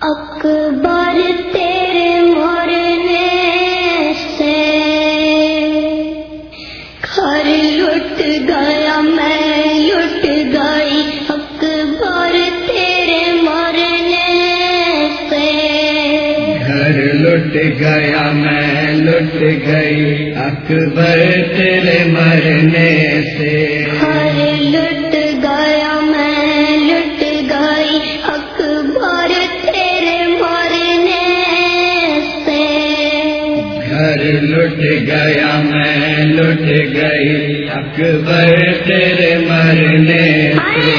اکبر تیرے مرنے سے گھر لٹ گیا میں لٹ گئی۔ اکبر تیرے مرنے سے گھر لٹ گیا میں لٹ گئی۔ اکبر تیرے مرنے سے لٹ گیا میں لٹ گئی اکبر تیرے مرنے سے۔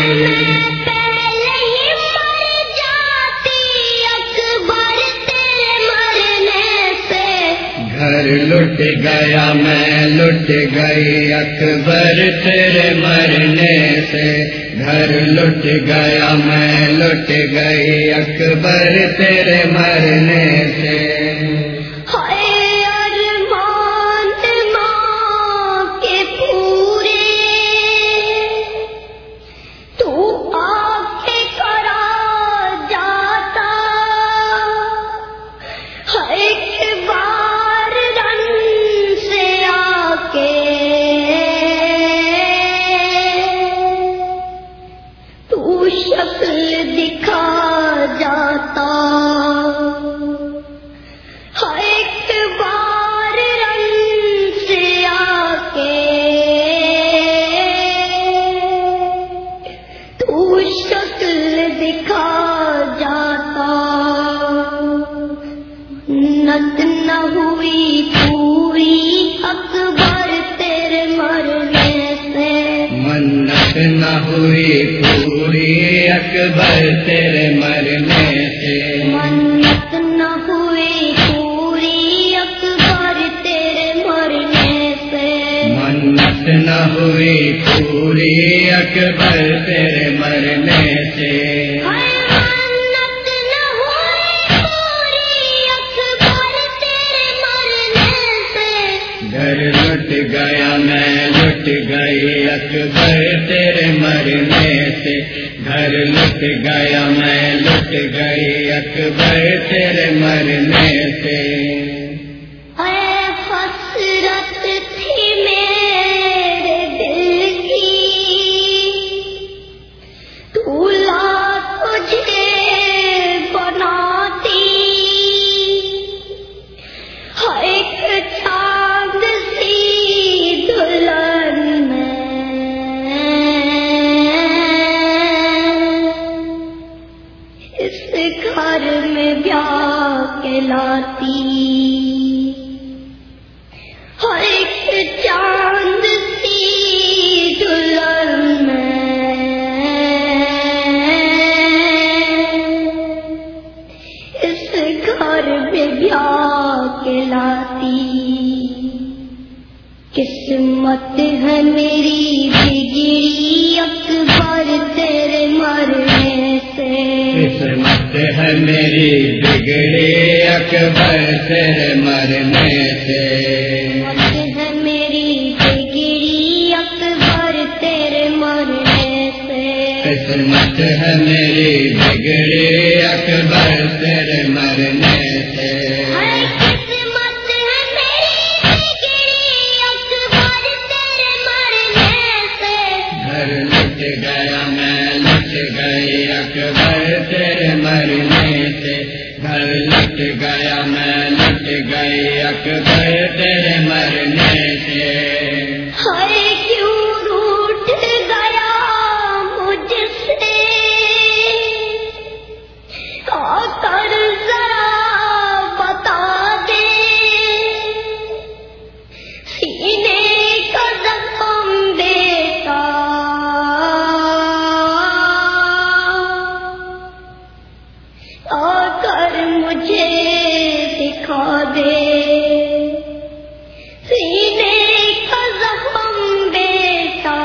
گھر لٹ گیا میں لٹ گئی اکبر تیرے مرنے سے۔ گھر لٹ گیا میں لٹ گئی اکبر تیرے مرنے سے۔ نہ ہوئی پوری اکبر تیرے مرنے سے۔ منت نہ ہوئی پوری اکبر تیرے مرنے سے۔ منت نہ ہوئی پوری اکبر تیرے مرنے سے۔ گھر لٹ گیا میں لٹ گئی اکبر تیرے سے گھر لٹ گیا میں لٹ گئی اکبر تیرے مرنے سے۔ قسمت ہے میری بگڑی اکبر تیرے مرنے سے۔ قسمت ہے میری بگڑی اکبر تیرے مرنے سے۔ قسمت ہے میری بگڑی اکبر تیرے مرنے سے۔ قسمت ہے میری بگڑی اکبر تیرے مرنے لٹ گیا میں لٹ گئی اکبر تیرے مرنے آ کر مجھے دکھا دے۔ سینے کا زخم بیٹا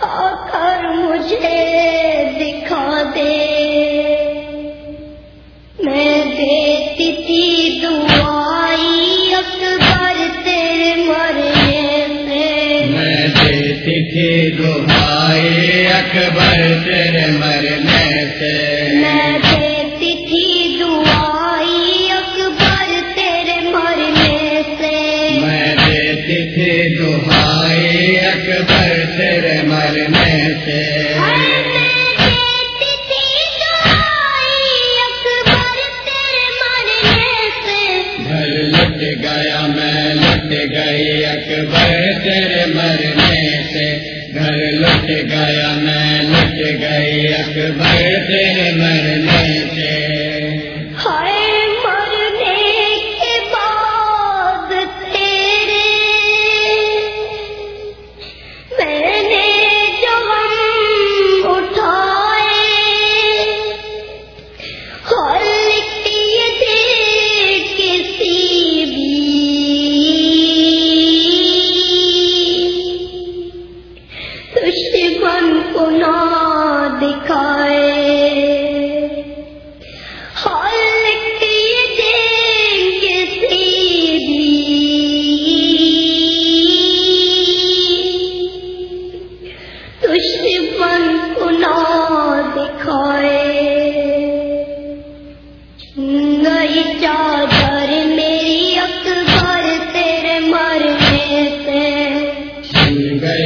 آ کر مجھے دکھا دے۔ میں دیتی تھی دعائی اکبر تیرے مرنے سے۔ میں دیتی تھی دعائیں اکبر تیرے مرنے سے۔ میں دیتی تھی دعائی اکبر تیرے مرنے سے۔ میں دیتی تھی دہائی اکبر تیرے مرنے گیا میں لٹ گئی اکبر سے مرنے سے۔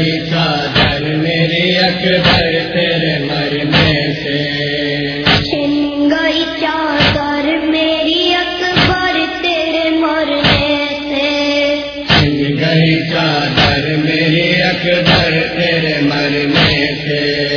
چادر میری اکبر تیرے مرنے سے۔ چھن گئی چادر میری اکبر تیرے مرنے سے۔ گئی چادر میری اکبر تیرے مرنے سے۔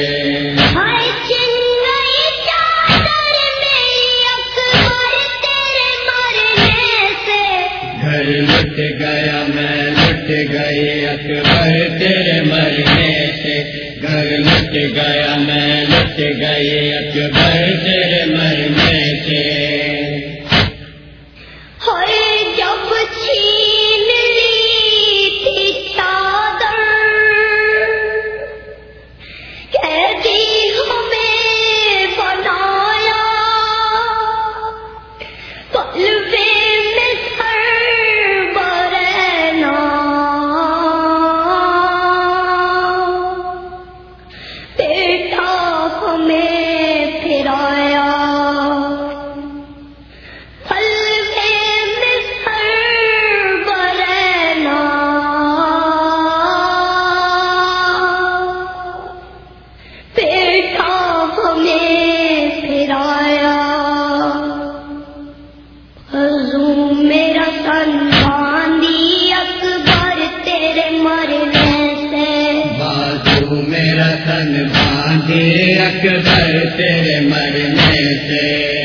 اکبر تیرے مرنے سے۔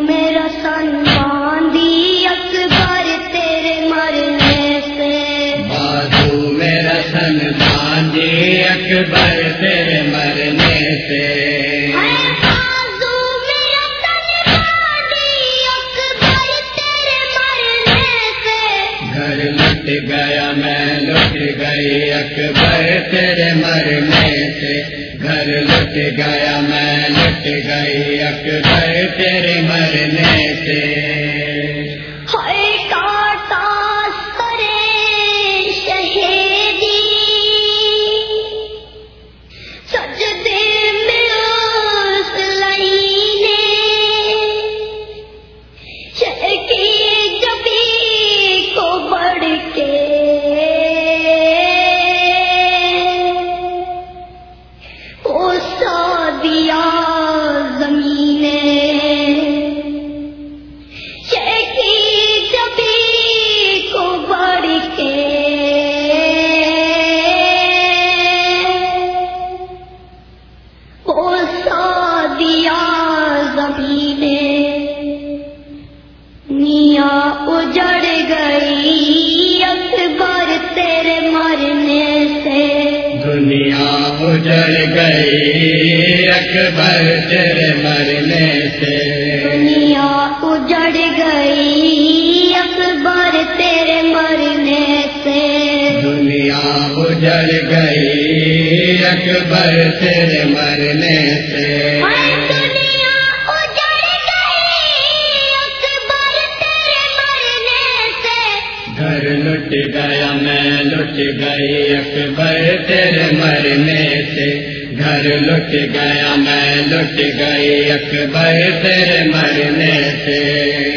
میرا تن باندھی اکبر تیرے مرنے سے۔ بازو میرا تن باندھی اکبر تیرے مرنے سے۔ گھر لٹ گیا میں علی اکبر تیرے مرنے سے گھر لٹ گیا، میں لٹ گئی اکبر تیرے مرنے سے۔ گئی اکبر تیرے مرنے سے۔ دنیا اجڑ گئی اکبر تیرے مرنے سے۔ دنیا اجڑ گئی اکبر تیرے مرنے سے۔ گھر لٹ گیا میں لٹ گئی اکبر تیرے مرنے سے۔ گھر لٹ گیا میں لٹ گئی اکبر تیرے مرنے سے۔